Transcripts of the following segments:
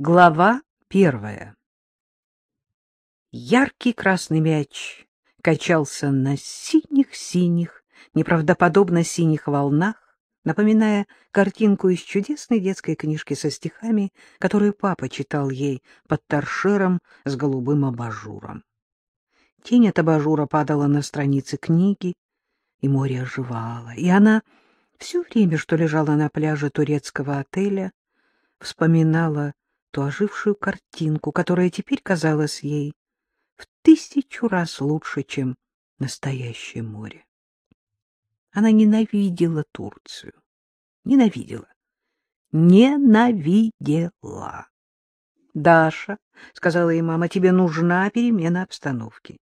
Глава первая Яркий красный мяч качался на синих-синих, неправдоподобно синих волнах, напоминая картинку из чудесной детской книжки со стихами, которую папа читал ей под торшером с голубым абажуром. Тень от абажура падала на страницы книги, и море оживало, и она все время, что лежала на пляже турецкого отеля, вспоминала ту ожившую картинку, которая теперь казалась ей в тысячу раз лучше, чем настоящее море. Она ненавидела Турцию. Ненавидела. Ненавидела. — Даша, — сказала ей мама, — тебе нужна перемена обстановки.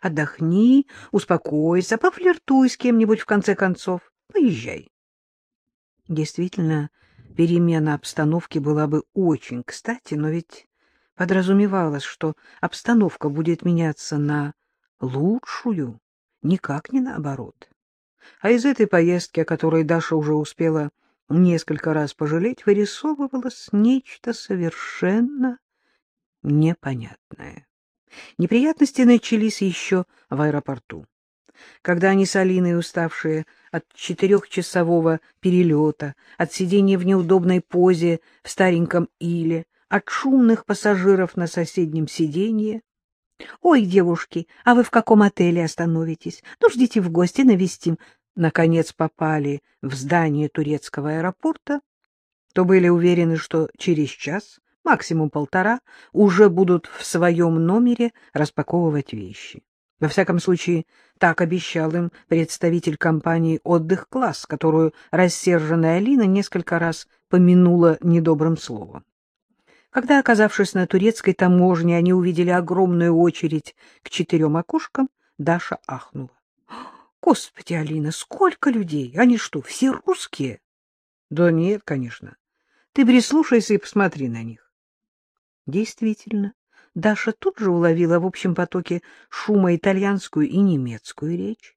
Отдохни, успокойся, пофлиртуй с кем-нибудь в конце концов. Поезжай. Действительно, перемена обстановки была бы очень кстати, но ведь подразумевалось, что обстановка будет меняться на лучшую, никак не наоборот. А из этой поездки, о которой Даша уже успела несколько раз пожалеть, вырисовывалось нечто совершенно непонятное. Неприятности начались еще в аэропорту. Когда они с Алиной, уставшие от четырехчасового перелета, от сидения в неудобной позе в стареньком иле, от шумных пассажиров на соседнем сиденье. — Ой, девушки, а вы в каком отеле остановитесь? Ну, ждите в гости, навестим. Наконец попали в здание турецкого аэропорта, то были уверены, что через час, максимум полтора, уже будут в своем номере распаковывать вещи. Во всяком случае, так обещал им представитель компании «Отдых-класс», которую рассерженная Алина несколько раз помянула недобрым словом. Когда, оказавшись на турецкой таможне, они увидели огромную очередь к четырем окошкам, Даша ахнула. — Господи, Алина, сколько людей! Они что, все русские? — Да нет, конечно. Ты прислушайся и посмотри на них. Действительно, Даша тут же уловила в общем потоке шума итальянскую и немецкую речь.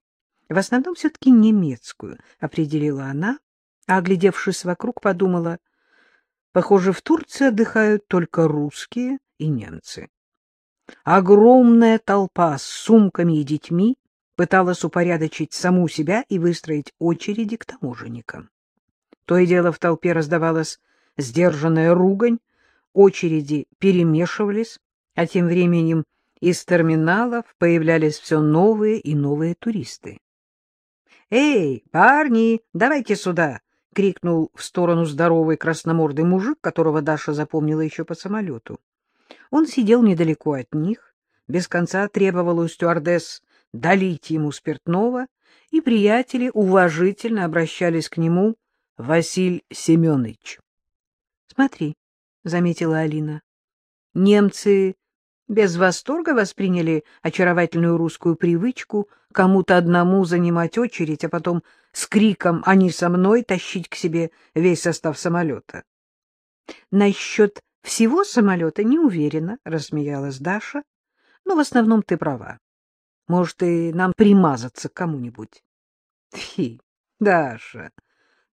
В основном все-таки немецкую, определила она, а, оглядевшись вокруг, подумала, похоже, в Турции отдыхают только русские и немцы. Огромная толпа с сумками и детьми пыталась упорядочить саму себя и выстроить очереди к таможенникам. То и дело в толпе раздавалась сдержанная ругань, очереди перемешивались, а тем временем из терминалов появлялись все новые и новые туристы. — Эй, парни, давайте сюда! — крикнул в сторону здоровый красномордый мужик, которого Даша запомнила еще по самолету. Он сидел недалеко от них, без конца требовал у стюардесс долить ему спиртного, и приятели уважительно обращались к нему Василь Семенович. — Смотри, — заметила Алина, — немцы без восторга восприняли очаровательную русскую привычку кому-то одному занимать очередь, а потом с криком «Они со мной!» тащить к себе весь состав самолета. — Насчет всего самолета не уверена, — рассмеялась Даша, — но в основном ты права. Может, и нам примазаться к кому-нибудь. — Фи, Даша,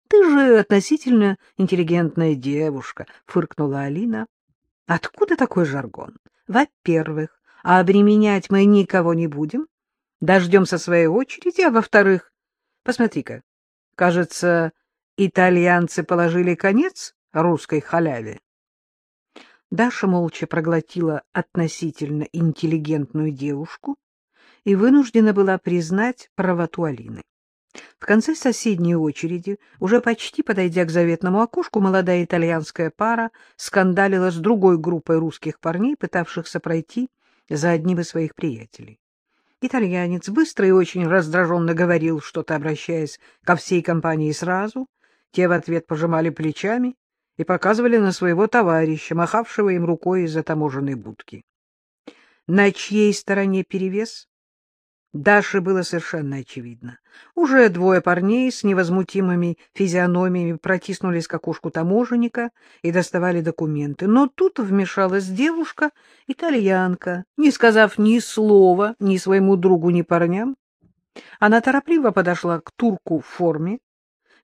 ты же относительно интеллигентная девушка, — фыркнула Алина. — Откуда такой жаргон? Во-первых, а обременять мы никого не будем, дождемся своей очереди, а во-вторых, посмотри-ка, кажется, итальянцы положили конец русской халяве. Даша молча проглотила относительно интеллигентную девушку и вынуждена была признать правоту Алины. В конце соседней очереди, уже почти подойдя к заветному окошку, молодая итальянская пара скандалила с другой группой русских парней, пытавшихся пройти за одним из своих приятелей. Итальянец быстро и очень раздраженно говорил, что-то обращаясь ко всей компании сразу, те в ответ пожимали плечами и показывали на своего товарища, махавшего им рукой из-за таможенной будки. На чьей стороне перевес? Даше было совершенно очевидно. Уже двое парней с невозмутимыми физиономиями протиснулись к окошку таможенника и доставали документы. Но тут вмешалась девушка, итальянка, не сказав ни слова ни своему другу, ни парням. Она торопливо подошла к турку в форме,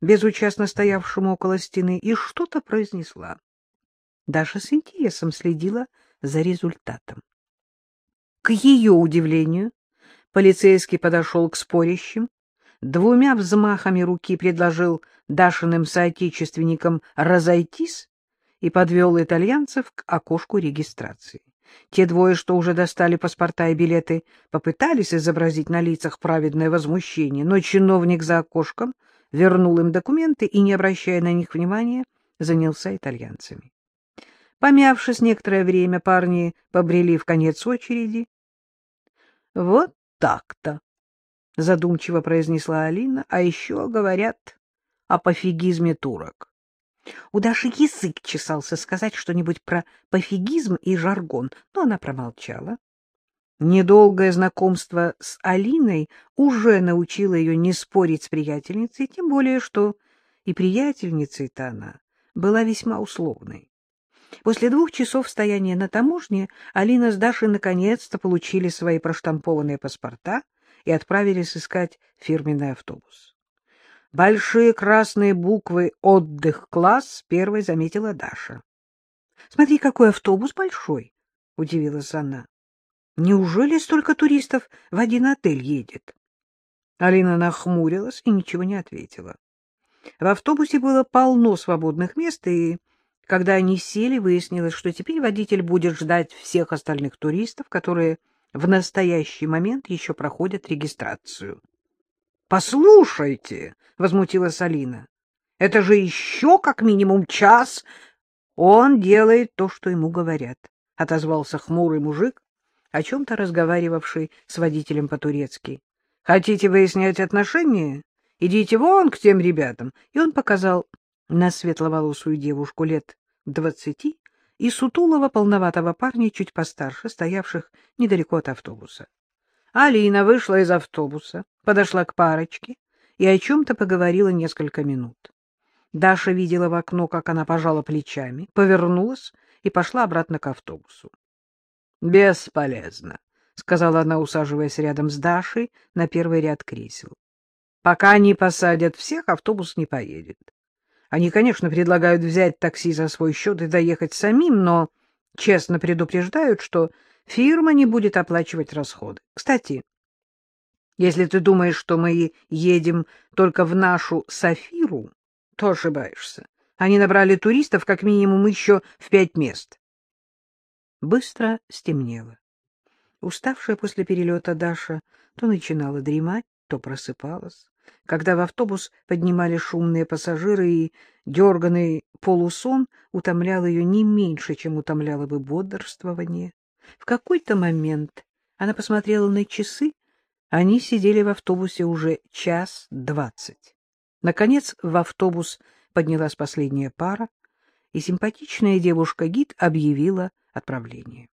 безучастно стоявшему около стены, и что-то произнесла. Даша с интересом следила за результатом. К ее удивлению, полицейский подошел к спорящим, двумя взмахами руки предложил Дашиным соотечественникам разойтись и подвел итальянцев к окошку регистрации. Те двое, что уже достали паспорта и билеты, попытались изобразить на лицах праведное возмущение, но чиновник за окошком вернул им документы и, не обращая на них внимания, занялся итальянцами. Помявшись некоторое время, парни побрели в конец очереди. — Вот так-то, — задумчиво произнесла Алина, — а еще говорят о пофигизме турок. У Даши язык чесался сказать что-нибудь про пофигизм и жаргон, но она промолчала. Недолгое знакомство с Алиной уже научило ее не спорить с приятельницей, тем более, что и приятельницей-то она была весьма условной. После двух часов стояния на таможне Алина с Дашей наконец-то получили свои проштампованные паспорта и отправились искать фирменный автобус. Большие красные буквы «Отдых-класс» первой заметила Даша. — Смотри, какой автобус большой! — удивилась она. — Неужели столько туристов в один отель едет? Алина нахмурилась и ничего не ответила. В автобусе было полно свободных мест, и когда они сели, выяснилось, что теперь водитель будет ждать всех остальных туристов, которые в настоящий момент еще проходят регистрацию. — Послушайте, — возмутилась Алина, — это же еще как минимум час. Он делает то, что ему говорят, — отозвался хмурый мужик, о чем-то разговаривавший с водителем по-турецки. — Хотите выяснять отношения? Идите вон к тем ребятам. И он показал на светловолосую девушку лет двадцати и сутулого полноватого парня чуть постарше, стоявших недалеко от автобуса. Алина вышла из автобуса, подошла к парочке и о чем-то поговорила несколько минут. Даша видела в окно, как она пожала плечами, повернулась и пошла обратно к автобусу. — Бесполезно, — сказала она, усаживаясь рядом с Дашей на первый ряд кресел. — Пока они посадят всех, автобус не поедет. Они, конечно, предлагают взять такси за свой счет и доехать самим, но честно предупреждают, что фирма не будет оплачивать расходы. Кстати, если ты думаешь, что мы едем только в нашу Сафиру, то ошибаешься. Они набрали туристов как минимум еще в пять мест. Быстро стемнело. Уставшая после перелета Даша то начинала дремать, то просыпалась когда в автобус поднимали шумные пассажиры, и дерганный полусон утомлял ее не меньше, чем утомляло бы бодрствование. В какой-то момент она посмотрела на часы, они сидели в автобусе уже час двадцать. Наконец в автобус поднялась последняя пара, и симпатичная девушка-гид объявила отправление.